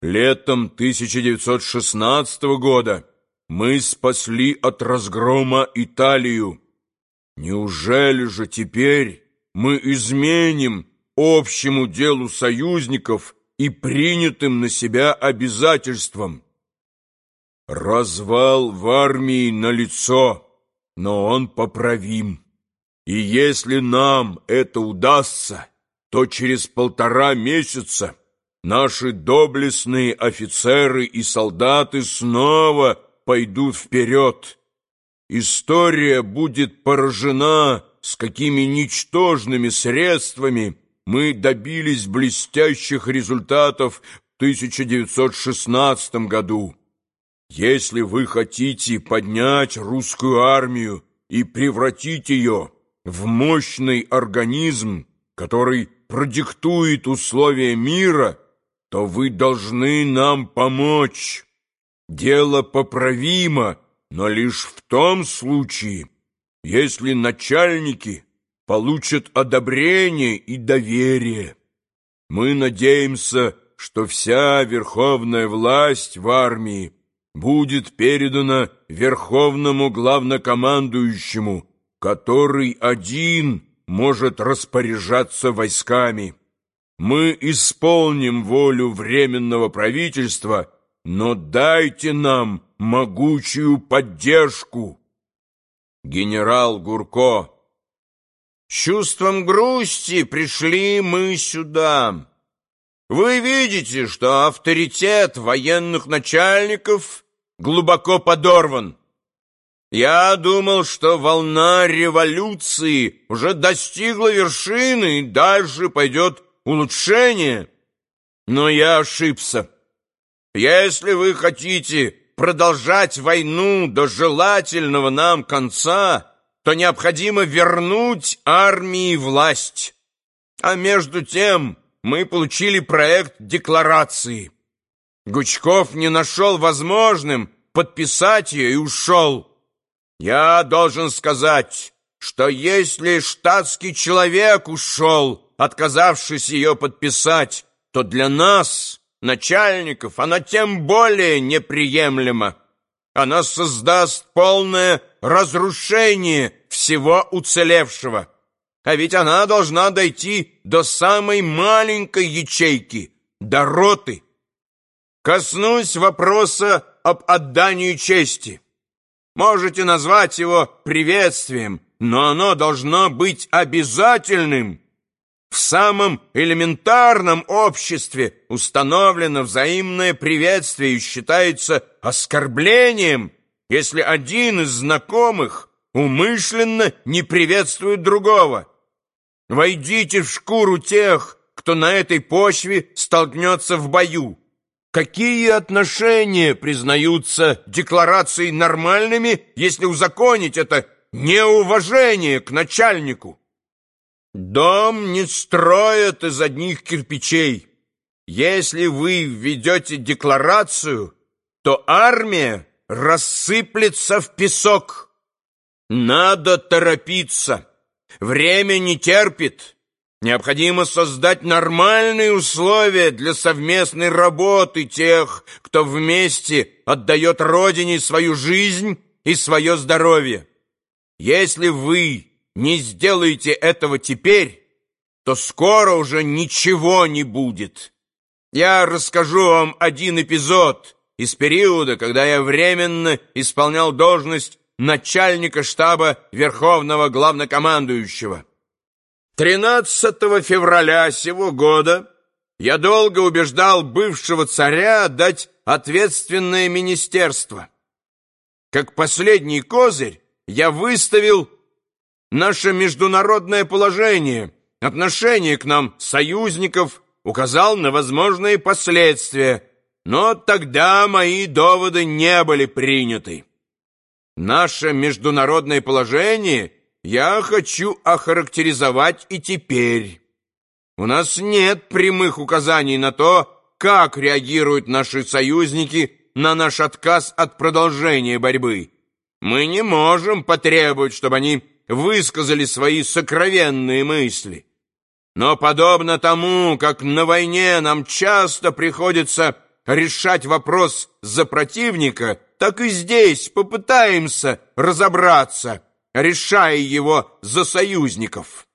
Летом 1916 года мы спасли от разгрома Италию. Неужели же теперь мы изменим общему делу союзников и принятым на себя обязательствам? Развал в армии налицо, но он поправим. И если нам это удастся, то через полтора месяца наши доблестные офицеры и солдаты снова пойдут вперед. История будет поражена, с какими ничтожными средствами мы добились блестящих результатов в 1916 году. Если вы хотите поднять русскую армию и превратить ее в мощный организм, который продиктует условия мира, то вы должны нам помочь. Дело поправимо, но лишь в том случае, если начальники получат одобрение и доверие. Мы надеемся, что вся верховная власть в армии будет передана верховному главнокомандующему, который один может распоряжаться войсками. Мы исполним волю Временного правительства, но дайте нам могучую поддержку. Генерал Гурко. С чувством грусти пришли мы сюда. Вы видите, что авторитет военных начальников глубоко подорван. Я думал, что волна революции уже достигла вершины и дальше пойдет улучшение. Но я ошибся. Если вы хотите продолжать войну до желательного нам конца, то необходимо вернуть армии власть. А между тем мы получили проект декларации. Гучков не нашел возможным подписать ее и ушел. Я должен сказать, что если штатский человек ушел, отказавшись ее подписать, то для нас, начальников, она тем более неприемлема. Она создаст полное разрушение всего уцелевшего. А ведь она должна дойти до самой маленькой ячейки, до роты. Коснусь вопроса об отдании чести. Можете назвать его приветствием, но оно должно быть обязательным. В самом элементарном обществе установлено взаимное приветствие и считается оскорблением, если один из знакомых умышленно не приветствует другого. Войдите в шкуру тех, кто на этой почве столкнется в бою. Какие отношения признаются декларацией нормальными, если узаконить это неуважение к начальнику? Дом не строят из одних кирпичей. Если вы введете декларацию, то армия рассыплется в песок. Надо торопиться. Время не терпит. Необходимо создать нормальные условия для совместной работы тех, кто вместе отдает Родине свою жизнь и свое здоровье. Если вы не сделаете этого теперь, то скоро уже ничего не будет. Я расскажу вам один эпизод из периода, когда я временно исполнял должность начальника штаба Верховного Главнокомандующего. 13 февраля сего года я долго убеждал бывшего царя дать ответственное министерство. Как последний козырь я выставил наше международное положение, отношение к нам союзников, указал на возможные последствия, но тогда мои доводы не были приняты. Наше международное положение – я хочу охарактеризовать и теперь. У нас нет прямых указаний на то, как реагируют наши союзники на наш отказ от продолжения борьбы. Мы не можем потребовать, чтобы они высказали свои сокровенные мысли. Но подобно тому, как на войне нам часто приходится решать вопрос за противника, так и здесь попытаемся разобраться, решая его за союзников.